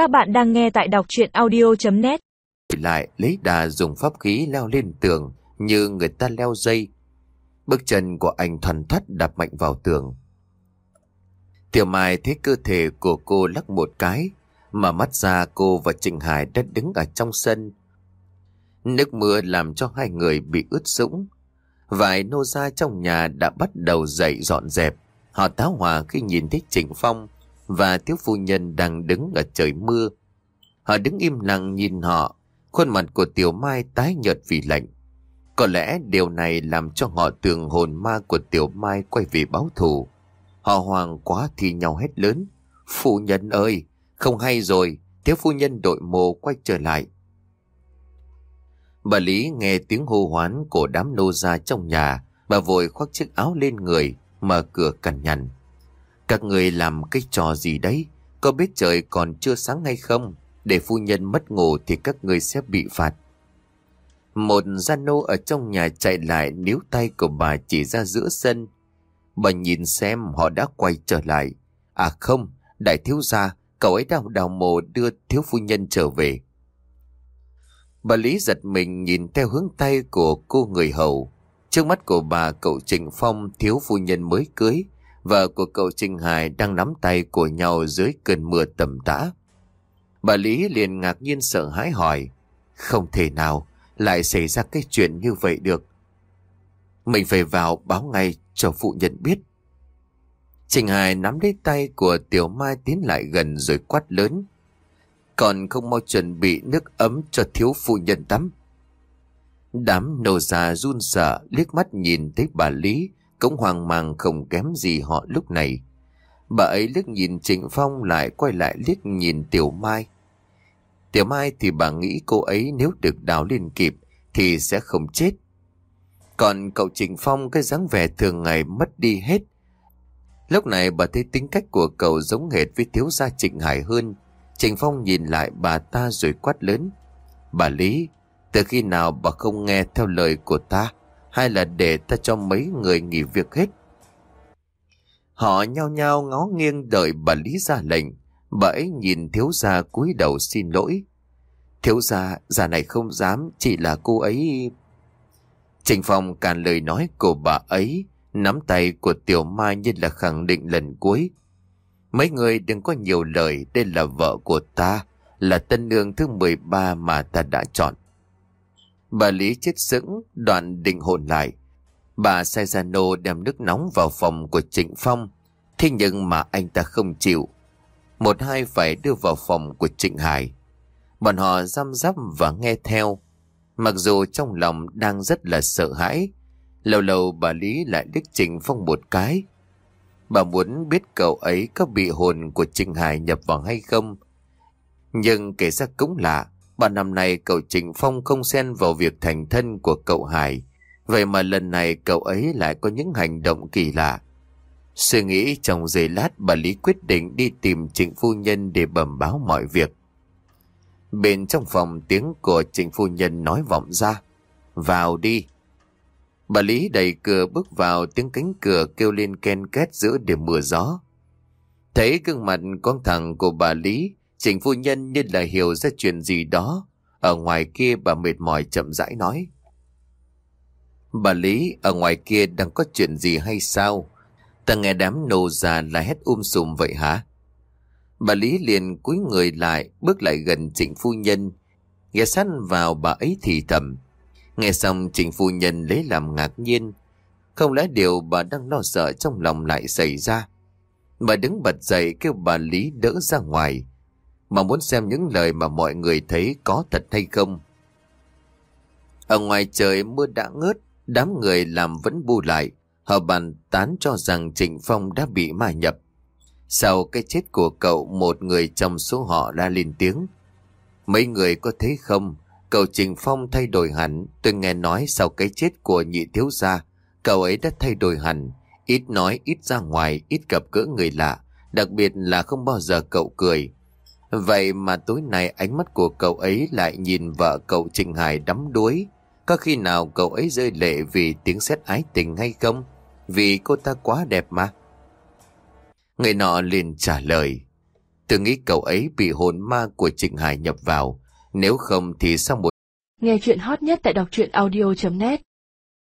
Các bạn đang nghe tại đọc chuyện audio.net Lại lấy đà dùng pháp khí leo lên tường như người ta leo dây. Bước chân của anh thoăn thoắt đạp mạnh vào tường. Tiểu Mai thấy cơ thể của cô lắc một cái, mà mắt ra cô và Trịnh Hải đã đứng ở trong sân. Nước mưa làm cho hai người bị ướt sũng. Vài nô gia trong nhà đã bắt đầu dậy dọn dẹp. Họ táo hòa khi nhìn thấy Trịnh Phong và thiếu phu nhân đang đứng ở trời mưa. Họ đứng im lặng nhìn họ, khuôn mặt của Tiểu Mai tái nhợt vì lạnh. Có lẽ điều này làm cho họ tưởng hồn ma của Tiểu Mai quay về báo thù. Họ hoàng quá thì nhau hết lớn. Phu nhân ơi, không hay rồi, thiếu phu nhân đội mồ quay trở lại. Bà Lý nghe tiếng hô hoán của đám nô gia trong nhà, bà vội khoác chiếc áo lên người, mở cửa cằn nhằn. Các người làm cái trò gì đấy? Có biết trời còn chưa sáng hay không? Để phu nhân mất ngủ thì các người sẽ bị phạt. Một gia nô ở trong nhà chạy lại níu tay của bà chỉ ra giữa sân. Bà nhìn xem họ đã quay trở lại. À không, đại thiếu gia, cậu ấy đang đào mồ đưa thiếu phu nhân trở về. Bà Lý giật mình nhìn theo hướng tay của cô người hầu. Trước mắt của bà cậu Trình Phong thiếu phu nhân mới cưới, vợ của cậu Trình Hải đang nắm tay của nhau dưới cơn mưa tầm tã. Bà Lý liền ngạc nhiên sợ hãi hỏi, không thể nào lại xảy ra cái chuyện như vậy được. Mình phải vào báo ngay cho phụ nhân biết. Trình Hải nắm lấy tay của Tiểu Mai tiến lại gần rồi quát lớn. Còn không mau chuẩn bị nước ấm cho thiếu phụ nhân tắm. Đám nô già run sợ liếc mắt nhìn thấy bà Lý cũng hoang mang không kém gì họ lúc này. Bà ấy liếc nhìn Trịnh Phong lại quay lại liếc nhìn Tiểu Mai. Tiểu Mai thì bà nghĩ cô ấy nếu được đào lên kịp thì sẽ không chết. Còn cậu Trịnh Phong cái dáng vẻ thường ngày mất đi hết. Lúc này bà thấy tính cách của cậu giống hệt với thiếu gia Trịnh Hải hơn. Trịnh Phong nhìn lại bà ta rồi quát lớn. Bà Lý, từ khi nào bà không nghe theo lời của ta, hay là để ta cho mấy người nghỉ việc hết? Họ nhao nhao ngó nghiêng đợi bà Lý ra lệnh. Bà ấy nhìn thiếu gia cúi đầu xin lỗi. Thiếu gia, già này không dám, chỉ là cô ấy... Trình Phong càn lời nói của bà ấy, nắm tay của Tiểu Mai như là khẳng định lần cuối. Mấy người đừng có nhiều lời, đây là vợ của ta, là tân nương thứ 13 mà ta đã chọn. Bà Lý chết sững, đoạn định hồn lại. Bà sai ra nô đem nước nóng vào phòng của Trịnh Phong. Thế nhưng mà anh ta không chịu. Một hai phải đưa vào phòng của Trịnh Hải. Bọn họ giam giáp và nghe theo. Mặc dù trong lòng đang rất là sợ hãi. Lâu lâu bà Lý lại đích Trịnh Phong một cái. Bà muốn biết cậu ấy có bị hồn của Trịnh Hải nhập vào hay không. Nhưng kể ra cũng lạ. Ba năm nay cậu Trình Phong không xen vào việc thành thân của cậu Hải. Vậy mà lần này cậu ấy lại có những hành động kỳ lạ. Suy nghĩ trong giây lát, bà Lý quyết định đi tìm Trịnh Phu Nhân để bẩm báo mọi việc. Bên trong phòng, tiếng của Trịnh Phu Nhân nói vọng ra. Vào đi. Bà Lý đẩy cửa bước vào, tiếng cánh cửa kêu lên ken két giữa đêm mưa gió. Thấy gương mặt con thằng của bà Lý Trình phu nhân như là hiểu ra chuyện gì đó. Ở ngoài kia bà mệt mỏi chậm rãi nói. Bà Lý, ở ngoài kia đang có chuyện gì hay sao? Ta nghe đám nô già là hét um sùm vậy hả? Bà Lý liền cúi người lại, bước lại gần trịnh phu nhân. Ghé sát vào bà ấy thì thầm. Nghe xong trịnh phu nhân lấy làm ngạc nhiên. Không lẽ điều bà đang lo sợ trong lòng lại xảy ra. Bà đứng bật dậy kêu bà Lý đỡ ra ngoài mà muốn xem những lời mà mọi người thấy có thật hay không. Ở ngoài trời mưa đã ngớt, đám người làm vẫn bu lại, họ bàn tán cho rằng Trịnh Phong đã bị ma nhập. Sau cái chết của cậu, một người trong số họ đã lên tiếng. Mấy người có thấy không, cậu Trịnh Phong thay đổi hẳn, tôi nghe nói sau cái chết của nhị thiếu gia, cậu ấy đã thay đổi hẳn, ít nói, ít ra ngoài, ít gặp gỡ người lạ, đặc biệt là không bao giờ cậu cười, Vậy mà tối nay ánh mắt của cậu ấy lại nhìn vợ cậu Trình Hải đắm đuối. Có khi nào cậu ấy rơi lệ vì tiếng sét ái tình hay không? Vì cô ta quá đẹp mà. Người nọ liền trả lời. Tôi nghĩ cậu ấy bị hồn ma của Trịnh Hải nhập vào. Nếu không thì sau một Nghe chuyện hot nhất tại đọc truyện audio.net